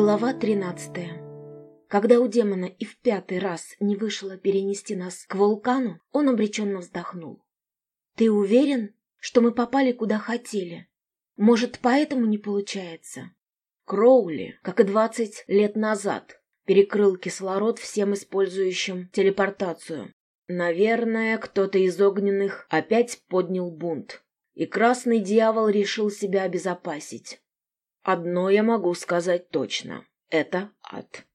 Глава 13. Когда у демона и в пятый раз не вышло перенести нас к вулкану, он обреченно вздохнул. «Ты уверен, что мы попали куда хотели? Может, поэтому не получается?» Кроули, как и двадцать лет назад, перекрыл кислород всем использующим телепортацию. Наверное, кто-то из огненных опять поднял бунт, и красный дьявол решил себя обезопасить. Одно я могу сказать точно. Это ад.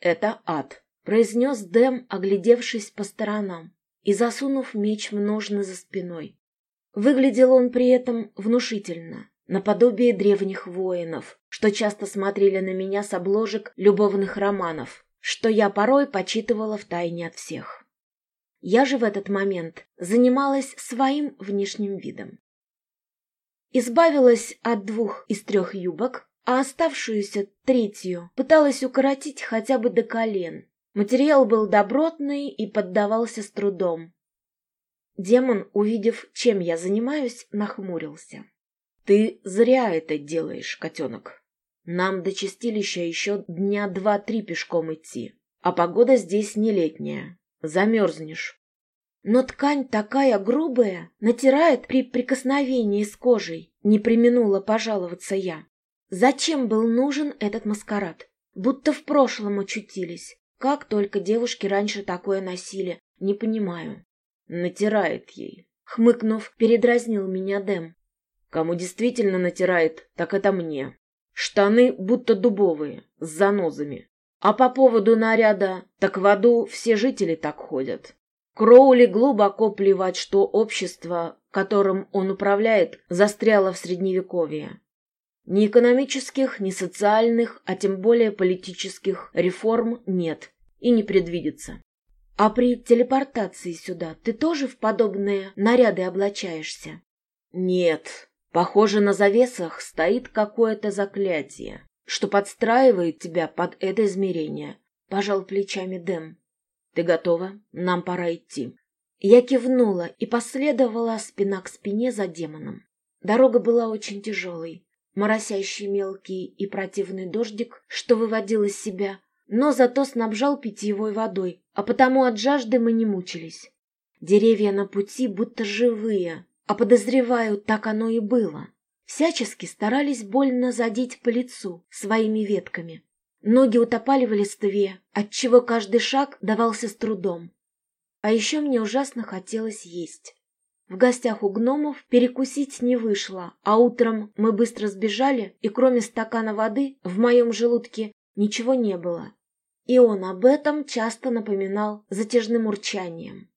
Это ад, произнес Дэм, оглядевшись по сторонам и засунув меч в ножны за спиной. Выглядел он при этом внушительно, наподобие древних воинов, что часто смотрели на меня с обложек любовных романов, что я порой почитывала втайне от всех. Я же в этот момент занималась своим внешним видом. Избавилась от двух из трех юбок, а оставшуюся третью пыталась укоротить хотя бы до колен. Материал был добротный и поддавался с трудом. Демон, увидев, чем я занимаюсь, нахмурился. «Ты зря это делаешь, котенок. Нам до чистилища еще дня два-три пешком идти, а погода здесь не летняя. Замерзнешь. Но ткань такая грубая, натирает при прикосновении с кожей, не применула пожаловаться я. Зачем был нужен этот маскарад? Будто в прошлом очутились. Как только девушки раньше такое носили, не понимаю. Натирает ей. Хмыкнув, передразнил меня Дэм. Кому действительно натирает, так это мне. Штаны будто дубовые, с занозами. А по поводу наряда, так в аду все жители так ходят. Кроули глубоко плевать, что общество, которым он управляет, застряло в средневековье. Ни экономических, ни социальных, а тем более политических реформ нет и не предвидится. А при телепортации сюда ты тоже в подобные наряды облачаешься? Нет. Похоже, на завесах стоит какое-то заклятие, что подстраивает тебя под это измерение. Пожал плечами Дэм. «Ты готова? Нам пора идти». Я кивнула и последовала спина к спине за демоном. Дорога была очень тяжелой, моросящий мелкий и противный дождик, что выводил из себя, но зато снабжал питьевой водой, а потому от жажды мы не мучились. Деревья на пути будто живые, а подозреваю, так оно и было. Всячески старались больно задеть по лицу своими ветками. Ноги утопали в листве, отчего каждый шаг давался с трудом. А еще мне ужасно хотелось есть. В гостях у гномов перекусить не вышло, а утром мы быстро сбежали, и кроме стакана воды в моем желудке ничего не было. И он об этом часто напоминал затяжным урчанием.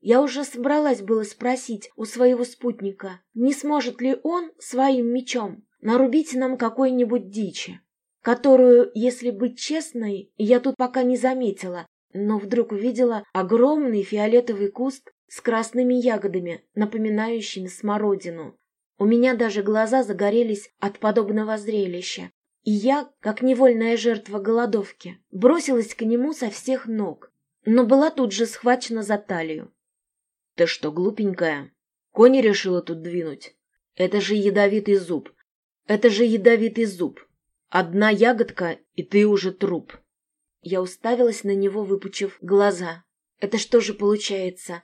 Я уже собралась было спросить у своего спутника, не сможет ли он своим мечом нарубить нам какой-нибудь дичи которую, если быть честной, я тут пока не заметила, но вдруг увидела огромный фиолетовый куст с красными ягодами, напоминающими смородину. У меня даже глаза загорелись от подобного зрелища, и я, как невольная жертва голодовки, бросилась к нему со всех ног, но была тут же схвачена за талию. — Ты что, глупенькая? Кони решила тут двинуть? Это же ядовитый зуб. Это же ядовитый зуб. Одна ягодка, и ты уже труп. Я уставилась на него, выпучив глаза. Это что же получается?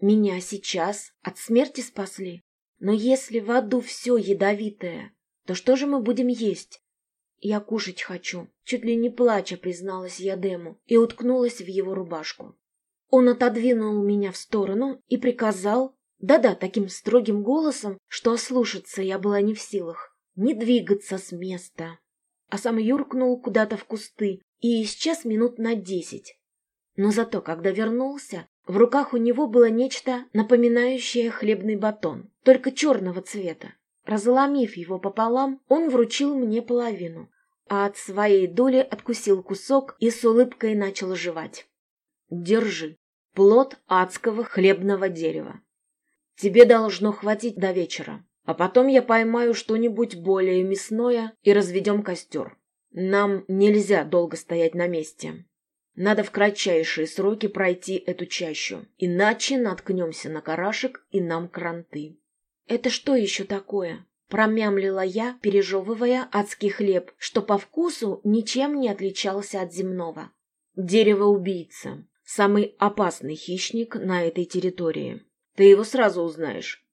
Меня сейчас от смерти спасли? Но если в аду все ядовитое, то что же мы будем есть? Я кушать хочу, чуть ли не плача призналась я Дему и уткнулась в его рубашку. Он отодвинул меня в сторону и приказал, да-да, таким строгим голосом, что ослушаться я была не в силах, не двигаться с места а сам юркнул куда-то в кусты и исчез минут на десять. Но зато, когда вернулся, в руках у него было нечто, напоминающее хлебный батон, только черного цвета. Разломив его пополам, он вручил мне половину, а от своей доли откусил кусок и с улыбкой начал жевать. «Держи, плод адского хлебного дерева. Тебе должно хватить до вечера. А потом я поймаю что-нибудь более мясное и разведем костер. Нам нельзя долго стоять на месте. Надо в кратчайшие сроки пройти эту чащу, иначе наткнемся на карашек и нам кранты. Это что еще такое? Промямлила я, пережевывая адский хлеб, что по вкусу ничем не отличался от земного. Дерево-убийца. Самый опасный хищник на этой территории. Ты его сразу узнаешь.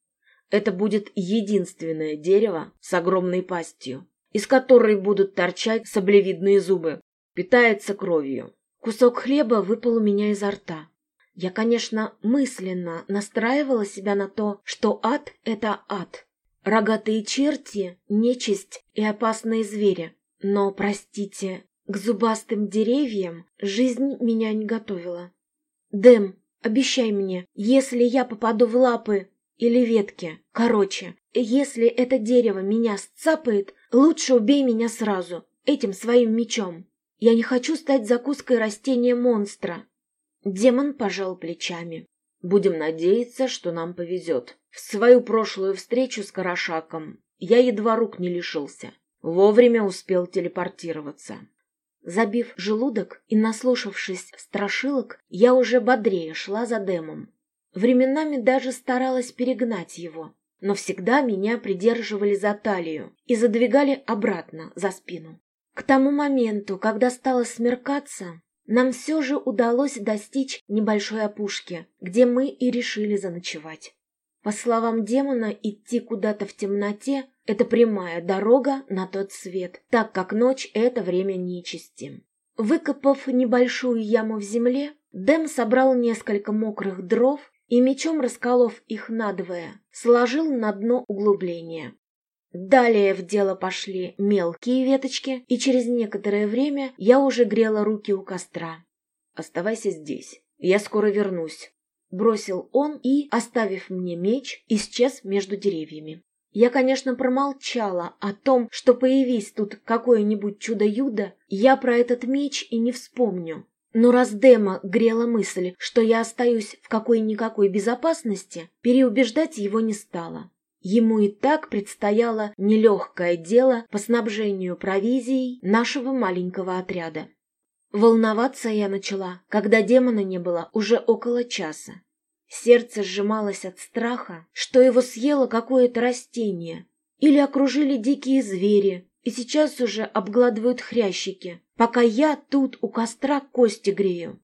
Это будет единственное дерево с огромной пастью, из которой будут торчать саблевидные зубы. Питается кровью. Кусок хлеба выпал у меня изо рта. Я, конечно, мысленно настраивала себя на то, что ад — это ад. Рогатые черти, нечисть и опасные звери. Но, простите, к зубастым деревьям жизнь меня не готовила. Дэм, обещай мне, если я попаду в лапы или ветки, короче, если это дерево меня сцапает, лучше убей меня сразу, этим своим мечом. Я не хочу стать закуской растения монстра. Демон пожал плечами. Будем надеяться, что нам повезет. В свою прошлую встречу с Карашаком я едва рук не лишился. Вовремя успел телепортироваться. Забив желудок и наслушавшись страшилок, я уже бодрее шла за Дэмом. Временами даже старалась перегнать его, но всегда меня придерживали за талию и задвигали обратно за спину. К тому моменту, когда стало смеркаться, нам все же удалось достичь небольшой опушки, где мы и решили заночевать. По словам демона, идти куда-то в темноте – это прямая дорога на тот свет, так как ночь – это время нечисти. Выкопав небольшую яму в земле, Дэм собрал несколько мокрых дров и, мечом расколов их надвое, сложил на дно углубления. Далее в дело пошли мелкие веточки, и через некоторое время я уже грела руки у костра. «Оставайся здесь, я скоро вернусь», — бросил он и, оставив мне меч, исчез между деревьями. Я, конечно, промолчала о том, что появись тут какое-нибудь чудо-юдо, я про этот меч и не вспомню. Но раз Дема грела мысль, что я остаюсь в какой-никакой безопасности, переубеждать его не стала. Ему и так предстояло нелегкое дело по снабжению провизией нашего маленького отряда. Волноваться я начала, когда демона не было уже около часа. Сердце сжималось от страха, что его съело какое-то растение, или окружили дикие звери, и сейчас уже обгладывают хрящики, пока я тут у костра кости грею.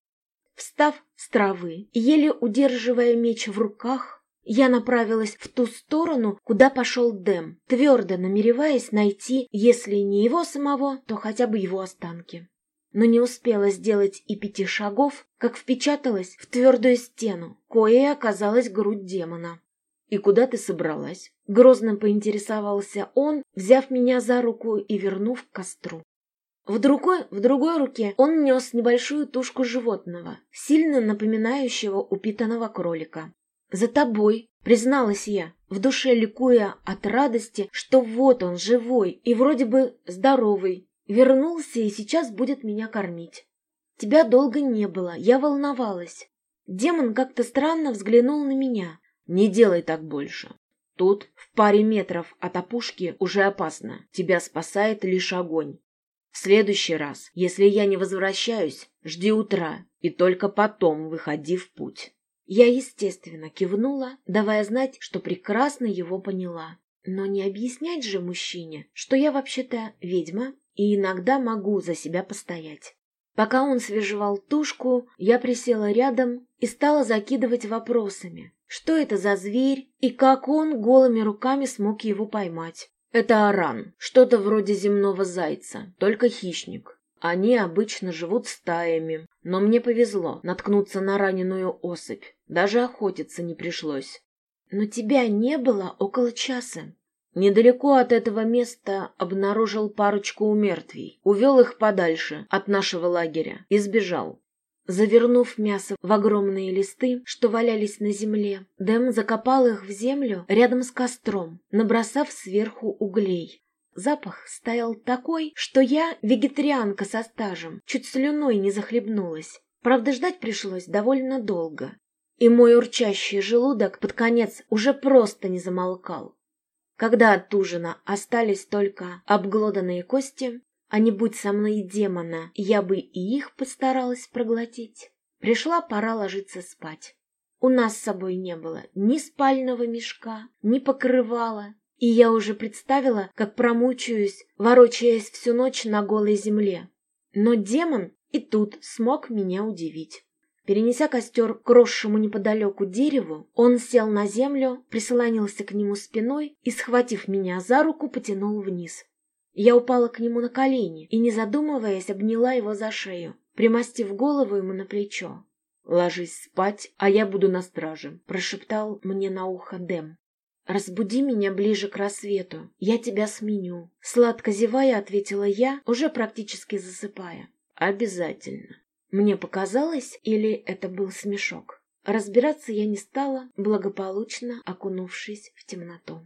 Встав с травы еле удерживая меч в руках, я направилась в ту сторону, куда пошел Дэм, твердо намереваясь найти, если не его самого, то хотя бы его останки. Но не успела сделать и пяти шагов, как впечаталась в твердую стену, коей оказалась грудь демона. «И куда ты собралась?» Грозно поинтересовался он, взяв меня за руку и вернув к костру. В другой, в другой руке он нес небольшую тушку животного, сильно напоминающего упитанного кролика. «За тобой», — призналась я, в душе ликуя от радости, что вот он живой и вроде бы здоровый, вернулся и сейчас будет меня кормить. Тебя долго не было, я волновалась. Демон как-то странно взглянул на меня. «Не делай так больше. Тут, в паре метров от опушки, уже опасно. Тебя спасает лишь огонь. В следующий раз, если я не возвращаюсь, жди утра и только потом выходи в путь». Я, естественно, кивнула, давая знать, что прекрасно его поняла. Но не объяснять же мужчине, что я вообще-то ведьма и иногда могу за себя постоять. Пока он свежевал тушку, я присела рядом и стала закидывать вопросами. Что это за зверь и как он голыми руками смог его поймать? Это аран, что-то вроде земного зайца, только хищник. Они обычно живут стаями, но мне повезло наткнуться на раненую особь. Даже охотиться не пришлось. Но тебя не было около часа. Недалеко от этого места обнаружил парочку умертвий, увел их подальше от нашего лагеря и сбежал. Завернув мясо в огромные листы, что валялись на земле, Дэм закопал их в землю рядом с костром, набросав сверху углей. Запах стоял такой, что я, вегетарианка со стажем, чуть слюной не захлебнулась. Правда, ждать пришлось довольно долго. И мой урчащий желудок под конец уже просто не замолкал. Когда от ужина остались только обглоданные кости, а не будь со мной демона, я бы и их постаралась проглотить. Пришла пора ложиться спать. У нас с собой не было ни спального мешка, ни покрывала, и я уже представила, как промучаюсь, ворочаясь всю ночь на голой земле. Но демон и тут смог меня удивить. Перенеся костер к росшему неподалеку дереву, он сел на землю, прислонился к нему спиной и, схватив меня за руку, потянул вниз. Я упала к нему на колени и, не задумываясь, обняла его за шею, примостив голову ему на плечо. «Ложись спать, а я буду на страже», — прошептал мне на ухо Дэм. «Разбуди меня ближе к рассвету, я тебя сменю», — сладко зевая ответила я, уже практически засыпая. «Обязательно». Мне показалось, или это был смешок? Разбираться я не стала, благополучно окунувшись в темноту.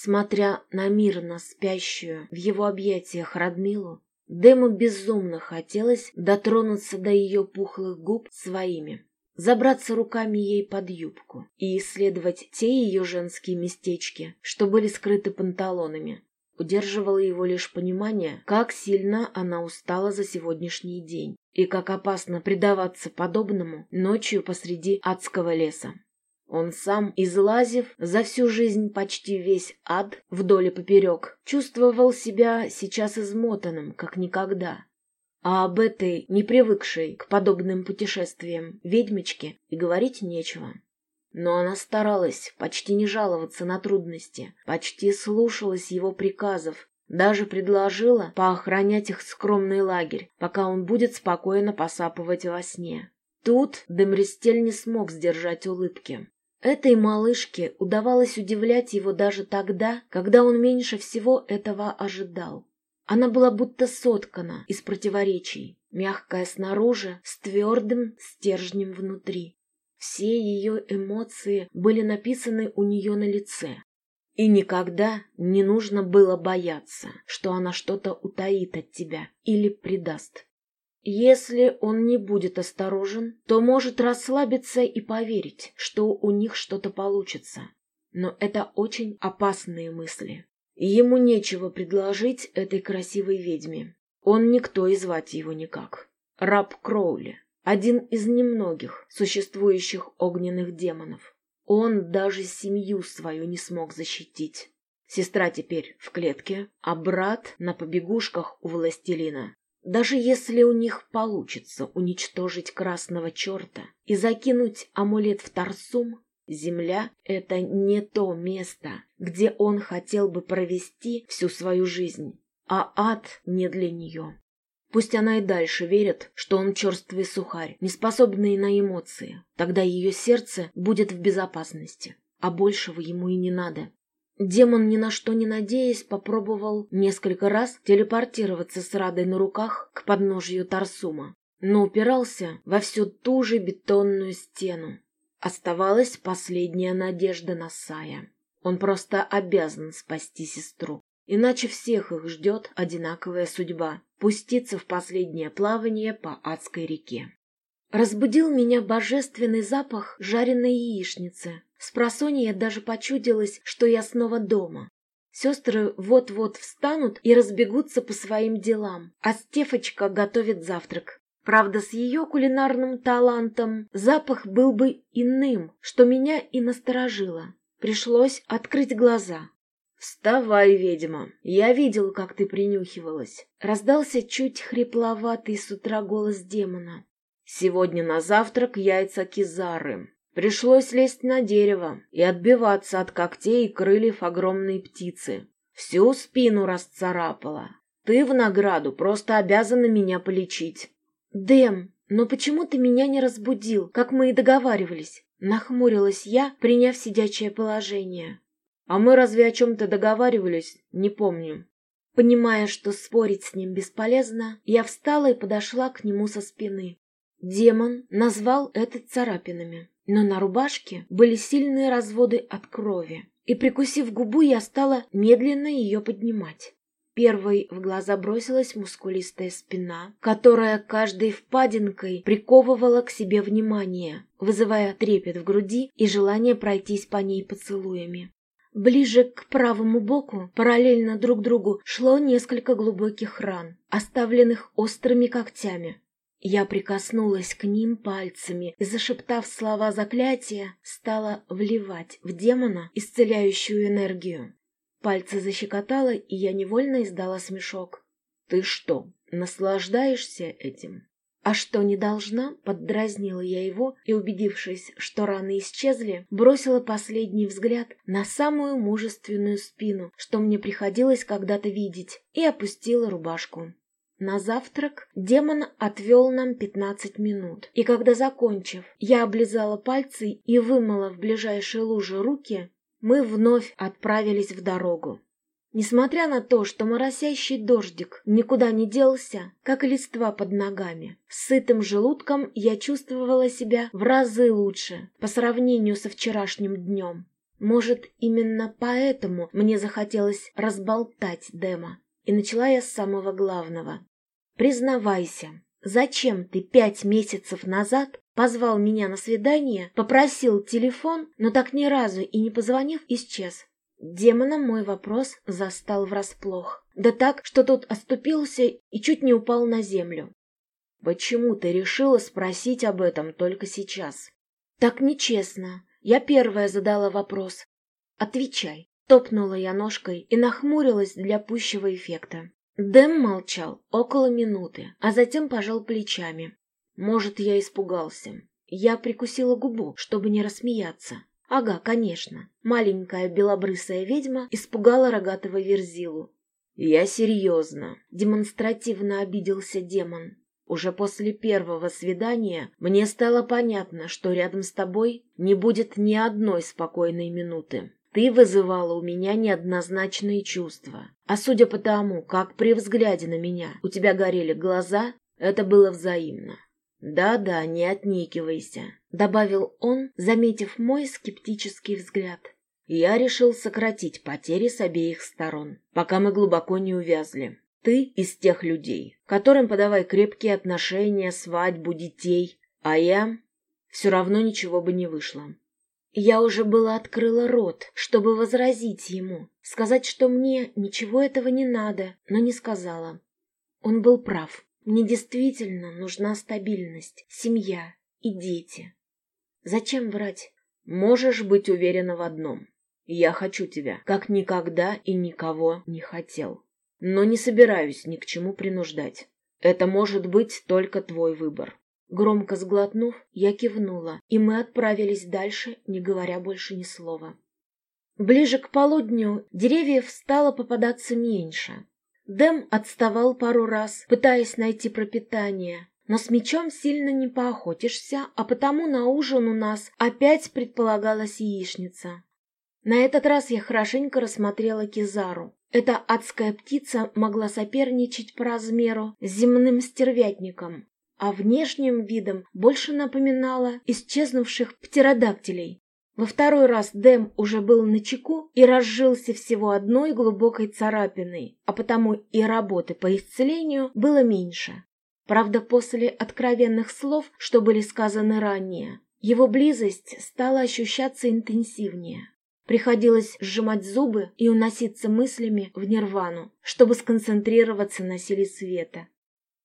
Смотря на мирно спящую в его объятиях Радмилу, Дэму безумно хотелось дотронуться до ее пухлых губ своими, забраться руками ей под юбку и исследовать те ее женские местечки, что были скрыты панталонами. Удерживало его лишь понимание, как сильно она устала за сегодняшний день и как опасно предаваться подобному ночью посреди адского леса. Он сам, излазив за всю жизнь почти весь ад вдоль и поперек, чувствовал себя сейчас измотанным, как никогда. А об этой, не привыкшей к подобным путешествиям, ведьмочке и говорить нечего. Но она старалась почти не жаловаться на трудности, почти слушалась его приказов, даже предложила поохранять их скромный лагерь, пока он будет спокойно посапывать во сне. Тут Демристель не смог сдержать улыбки. Этой малышке удавалось удивлять его даже тогда, когда он меньше всего этого ожидал. Она была будто соткана из противоречий, мягкая снаружи, с твердым стержнем внутри. Все ее эмоции были написаны у нее на лице. И никогда не нужно было бояться, что она что-то утаит от тебя или предаст. Если он не будет осторожен, то может расслабиться и поверить, что у них что-то получится. Но это очень опасные мысли. Ему нечего предложить этой красивой ведьме. Он никто и звать его никак. Раб Кроули один из немногих существующих огненных демонов. Он даже семью свою не смог защитить. Сестра теперь в клетке, а брат на побегушках у властелина. Даже если у них получится уничтожить красного черта и закинуть амулет в Тарсум, земля — это не то место, где он хотел бы провести всю свою жизнь, а ад не для нее. Пусть она и дальше верит, что он черствый сухарь, не способный на эмоции. Тогда ее сердце будет в безопасности, а большего ему и не надо. Демон, ни на что не надеясь, попробовал несколько раз телепортироваться с Радой на руках к подножью Тарсума, но упирался во всю ту же бетонную стену. Оставалась последняя надежда на Сая. Он просто обязан спасти сестру. Иначе всех их ждет одинаковая судьба — пуститься в последнее плавание по адской реке. Разбудил меня божественный запах жареной яичницы. С просонья даже почудилось, что я снова дома. Сестры вот-вот встанут и разбегутся по своим делам, а Стефочка готовит завтрак. Правда, с ее кулинарным талантом запах был бы иным, что меня и насторожило. Пришлось открыть глаза. «Вставай, ведьма! Я видел, как ты принюхивалась!» Раздался чуть хрипловатый с утра голос демона. «Сегодня на завтрак яйца кизары. Пришлось лезть на дерево и отбиваться от когтей и крыльев огромной птицы. Всю спину расцарапала. Ты в награду просто обязана меня полечить». «Дэм, но почему ты меня не разбудил, как мы и договаривались?» Нахмурилась я, приняв сидячее положение. А мы разве о чем-то договаривались? Не помню. Понимая, что спорить с ним бесполезно, я встала и подошла к нему со спины. Демон назвал это царапинами, но на рубашке были сильные разводы от крови, и, прикусив губу, я стала медленно ее поднимать. Первой в глаза бросилась мускулистая спина, которая каждой впадинкой приковывала к себе внимание, вызывая трепет в груди и желание пройтись по ней поцелуями. Ближе к правому боку, параллельно друг другу, шло несколько глубоких ран, оставленных острыми когтями. Я прикоснулась к ним пальцами и, зашептав слова заклятия, стала вливать в демона исцеляющую энергию. Пальцы защекотало, и я невольно издала смешок. «Ты что, наслаждаешься этим?» «А что, не должна?» — поддразнила я его и, убедившись, что раны исчезли, бросила последний взгляд на самую мужественную спину, что мне приходилось когда-то видеть, и опустила рубашку. На завтрак демон отвел нам пятнадцать минут, и когда, закончив, я облизала пальцы и вымыла в ближайшей луже руки, мы вновь отправились в дорогу. Несмотря на то, что моросящий дождик никуда не делся, как и листва под ногами, с сытым желудком я чувствовала себя в разы лучше по сравнению со вчерашним днем. Может, именно поэтому мне захотелось разболтать Дема. И начала я с самого главного. «Признавайся, зачем ты пять месяцев назад позвал меня на свидание, попросил телефон, но так ни разу и не позвонив, исчез?» Демона мой вопрос застал врасплох. Да так, что тот оступился и чуть не упал на землю. «Почему ты решила спросить об этом только сейчас?» «Так нечестно. Я первая задала вопрос. Отвечай». Топнула я ножкой и нахмурилась для пущего эффекта. Дэм молчал около минуты, а затем пожал плечами. Может, я испугался. Я прикусила губу, чтобы не рассмеяться. Ага, конечно. Маленькая белобрысая ведьма испугала рогатого верзилу. Я серьезно. Демонстративно обиделся демон. Уже после первого свидания мне стало понятно, что рядом с тобой не будет ни одной спокойной минуты. Ты вызывала у меня неоднозначные чувства. А судя по тому, как при взгляде на меня у тебя горели глаза, это было взаимно. «Да-да, не отникивайся», — добавил он, заметив мой скептический взгляд. «Я решил сократить потери с обеих сторон, пока мы глубоко не увязли. Ты из тех людей, которым подавай крепкие отношения, свадьбу, детей, а я... Все равно ничего бы не вышло. Я уже была открыла рот, чтобы возразить ему, сказать, что мне ничего этого не надо, но не сказала. Он был прав. Мне действительно нужна стабильность, семья и дети. Зачем врать? Можешь быть уверена в одном. Я хочу тебя, как никогда и никого не хотел. Но не собираюсь ни к чему принуждать. Это может быть только твой выбор. Громко сглотнув, я кивнула, и мы отправились дальше, не говоря больше ни слова. Ближе к полудню деревьев стало попадаться меньше. Дэм отставал пару раз, пытаясь найти пропитание, но с мечом сильно не поохотишься, а потому на ужин у нас опять предполагалась яичница. На этот раз я хорошенько рассмотрела Кизару. Эта адская птица могла соперничать по размеру с земным стервятником, а внешним видом больше напоминала исчезнувших птеродактилей. Во второй раз Дэм уже был на чеку и разжился всего одной глубокой царапиной, а потому и работы по исцелению было меньше. Правда, после откровенных слов, что были сказаны ранее, его близость стала ощущаться интенсивнее. Приходилось сжимать зубы и уноситься мыслями в нирвану, чтобы сконцентрироваться на силе света.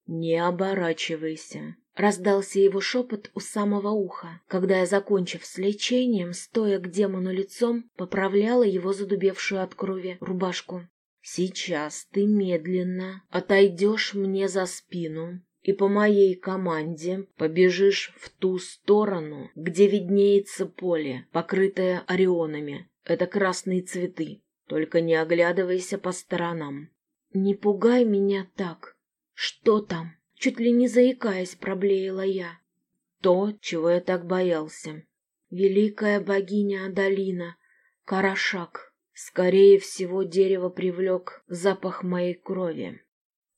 «Не оборачивайся», Раздался его шепот у самого уха, когда я, закончив с лечением, стоя к демону лицом, поправляла его задубевшую от крови рубашку. «Сейчас ты медленно отойдешь мне за спину и по моей команде побежишь в ту сторону, где виднеется поле, покрытое орионами. Это красные цветы. Только не оглядывайся по сторонам». «Не пугай меня так. Что там?» Чуть ли не заикаясь, проблеяла я. То, чего я так боялся. Великая богиня Адалина, Карашак. Скорее всего, дерево привлек запах моей крови.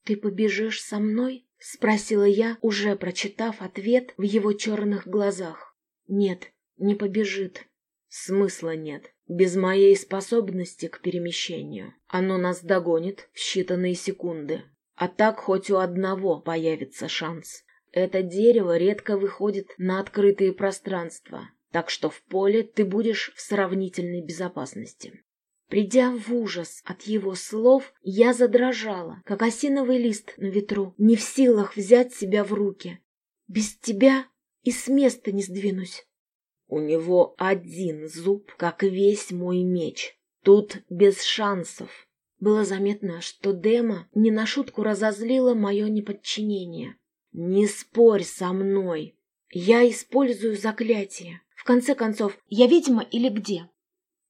«Ты побежишь со мной?» — спросила я, уже прочитав ответ в его черных глазах. «Нет, не побежит». «Смысла нет. Без моей способности к перемещению. Оно нас догонит в считанные секунды. А так хоть у одного появится шанс. Это дерево редко выходит на открытые пространства, так что в поле ты будешь в сравнительной безопасности. Придя в ужас от его слов, я задрожала, как осиновый лист на ветру, не в силах взять себя в руки. Без тебя и с места не сдвинусь. У него один зуб, как весь мой меч, Тут без шансов. Было заметно, что Дема не на шутку разозлила мое неподчинение. «Не спорь со мной. Я использую заклятие. В конце концов, я ведьма или где?»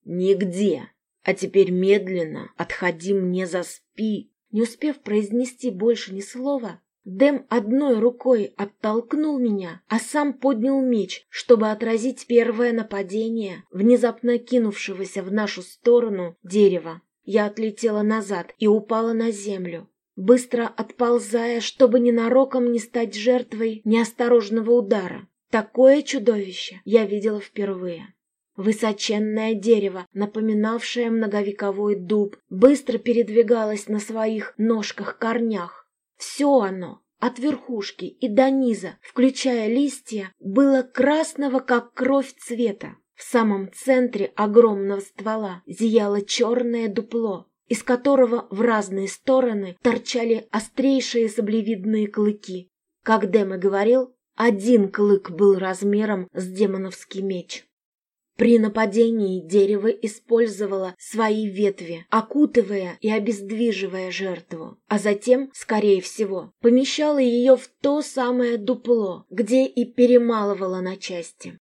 «Нигде. А теперь медленно отходи мне за спи». Не успев произнести больше ни слова, Дэм одной рукой оттолкнул меня, а сам поднял меч, чтобы отразить первое нападение, внезапно кинувшегося в нашу сторону дерева. Я отлетела назад и упала на землю, быстро отползая, чтобы ненароком не стать жертвой неосторожного удара. Такое чудовище я видела впервые. Высоченное дерево, напоминавшее многовековой дуб, быстро передвигалось на своих ножках-корнях. Все оно, от верхушки и до низа, включая листья, было красного, как кровь цвета. В самом центре огромного ствола зияло черное дупло, из которого в разные стороны торчали острейшие саблевидные клыки. Как Дэм говорил, один клык был размером с демоновский меч. При нападении дерево использовало свои ветви, окутывая и обездвиживая жертву, а затем, скорее всего, помещало ее в то самое дупло, где и перемалывало на части.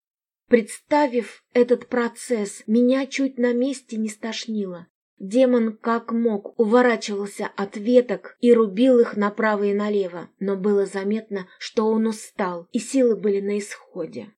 Представив этот процесс, меня чуть на месте не стошнило. Демон как мог уворачивался от веток и рубил их направо и налево, но было заметно, что он устал, и силы были на исходе.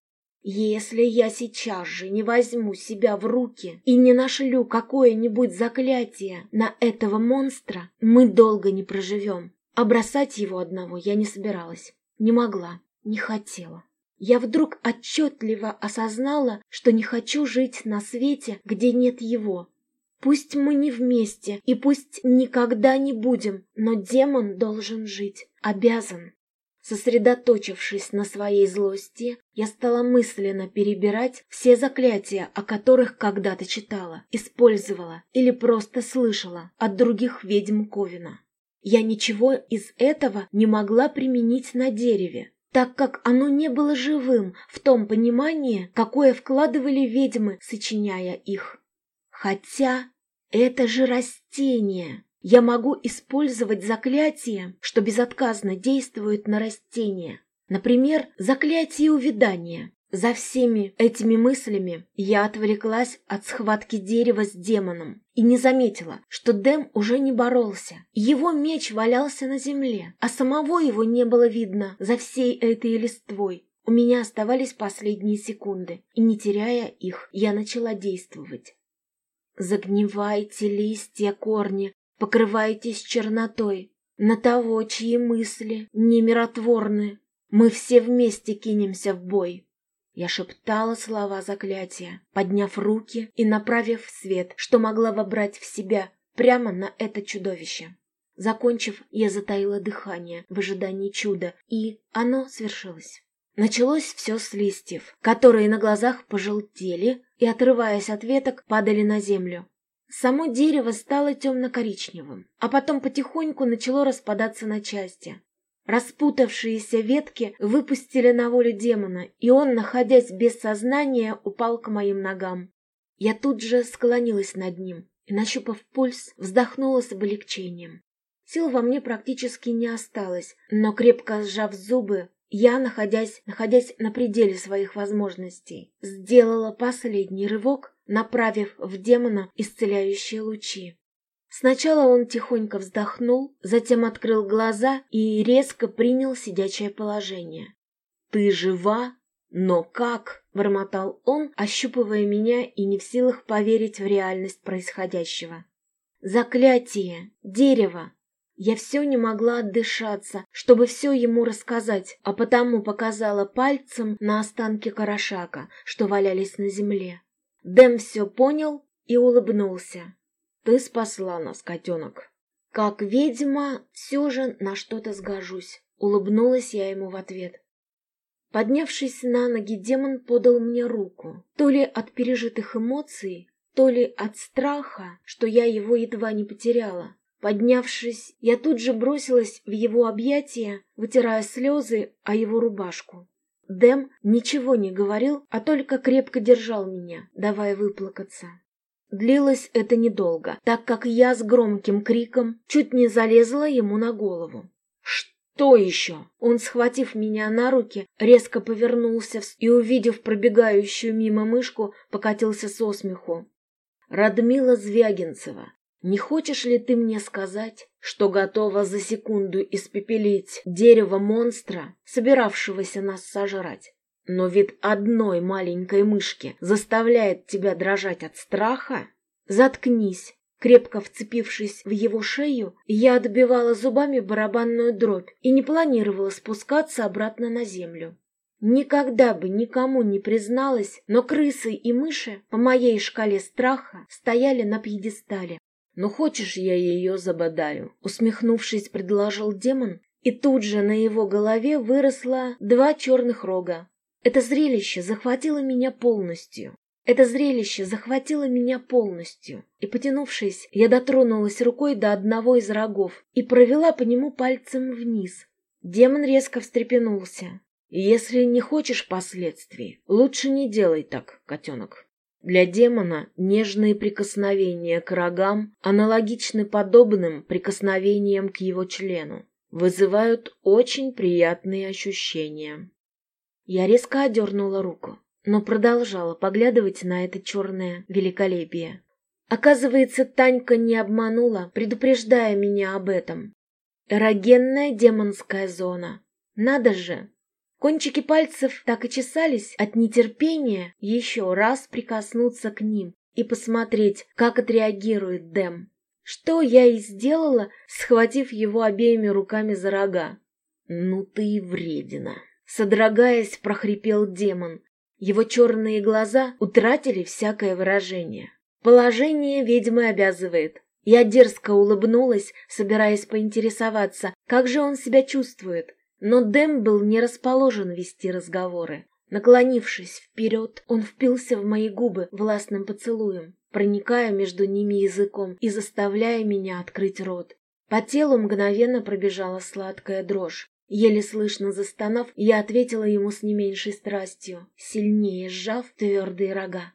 Если я сейчас же не возьму себя в руки и не нашлю какое-нибудь заклятие на этого монстра, мы долго не проживем. А бросать его одного я не собиралась, не могла, не хотела. Я вдруг отчетливо осознала, что не хочу жить на свете, где нет его. Пусть мы не вместе и пусть никогда не будем, но демон должен жить, обязан. Сосредоточившись на своей злости, я стала мысленно перебирать все заклятия, о которых когда-то читала, использовала или просто слышала от других ведьм Ковина. Я ничего из этого не могла применить на дереве, так как оно не было живым в том понимании, какое вкладывали ведьмы, сочиняя их. Хотя это же растение. Я могу использовать заклятие, что безотказно действует на растения. Например, заклятие увядания. За всеми этими мыслями я отвлеклась от схватки дерева с демоном и не заметила, что Дэм уже не боролся. Его меч валялся на земле, а самого его не было видно за всей этой листвой. У меня оставались последние секунды, и не теряя их, я начала действовать. «Загнивайте листья, корни, покрываетесь чернотой, на того, чьи мысли немиротворны. Мы все вместе кинемся в бой. Я шептала слова заклятия, подняв руки и направив свет, что могла вобрать в себя прямо на это чудовище. Закончив, я затаила дыхание в ожидании чуда, и оно свершилось. Началось все с листьев, которые на глазах пожелтели и, отрываясь от веток, падали на землю. Само дерево стало темно-коричневым, а потом потихоньку начало распадаться на части. Распутавшиеся ветки выпустили на волю демона, и он, находясь без сознания, упал к моим ногам. Я тут же склонилась над ним и, нащупав пульс, вздохнула с облегчением. Сил во мне практически не осталось, но крепко сжав зубы, я, находясь, находясь на пределе своих возможностей, сделала последний рывок направив в демона исцеляющие лучи. Сначала он тихонько вздохнул, затем открыл глаза и резко принял сидячее положение. «Ты жива? Но как?» — бормотал он, ощупывая меня и не в силах поверить в реальность происходящего. «Заклятие! Дерево!» Я все не могла отдышаться, чтобы все ему рассказать, а потому показала пальцем на останки карашака, что валялись на земле. Дэм все понял и улыбнулся. «Ты спасла нас, котенок». «Как ведьма, все же на что-то сгожусь», — улыбнулась я ему в ответ. Поднявшись на ноги, демон подал мне руку. То ли от пережитых эмоций, то ли от страха, что я его едва не потеряла. Поднявшись, я тут же бросилась в его объятия, вытирая слезы о его рубашку. Дэм ничего не говорил, а только крепко держал меня, давая выплакаться. Длилось это недолго, так как я с громким криком чуть не залезла ему на голову. «Что еще?» Он, схватив меня на руки, резко повернулся и, увидев пробегающую мимо мышку, покатился со смеху. «Радмила Звягинцева, не хочешь ли ты мне сказать, что готова за секунду испепелить дерево монстра, собиравшегося нас сожрать?» Но вид одной маленькой мышки заставляет тебя дрожать от страха? Заткнись. Крепко вцепившись в его шею, я отбивала зубами барабанную дробь и не планировала спускаться обратно на землю. Никогда бы никому не призналась, но крысы и мыши по моей шкале страха стояли на пьедестале. «Ну хочешь, я ее забодаю?» Усмехнувшись, предложил демон, и тут же на его голове выросло два черных рога, это зрелище захватило меня полностью. Это зрелище захватило меня полностью, и, потянувшись, я дотронулась рукой до одного из рогов и провела по нему пальцем вниз. Демон резко встрепенулся. «Если не хочешь последствий, лучше не делай так, котенок». Для демона нежные прикосновения к рогам аналогичны подобным прикосновениям к его члену, вызывают очень приятные ощущения. Я резко одернула руку, но продолжала поглядывать на это черное великолепие. Оказывается, Танька не обманула, предупреждая меня об этом. Эрогенная демонская зона. Надо же! Кончики пальцев так и чесались от нетерпения еще раз прикоснуться к ним и посмотреть, как отреагирует Дэм. Что я и сделала, схватив его обеими руками за рога. «Ну ты и вредина!» Содрогаясь, прохрипел демон. Его черные глаза утратили всякое выражение. Положение ведьмы обязывает. Я дерзко улыбнулась, собираясь поинтересоваться, как же он себя чувствует. Но Дэм был не расположен вести разговоры. Наклонившись вперед, он впился в мои губы властным поцелуем, проникая между ними языком и заставляя меня открыть рот. По телу мгновенно пробежала сладкая дрожь. Еле слышно застонав, я ответила ему с не меньшей страстью, сильнее сжав твердые рога.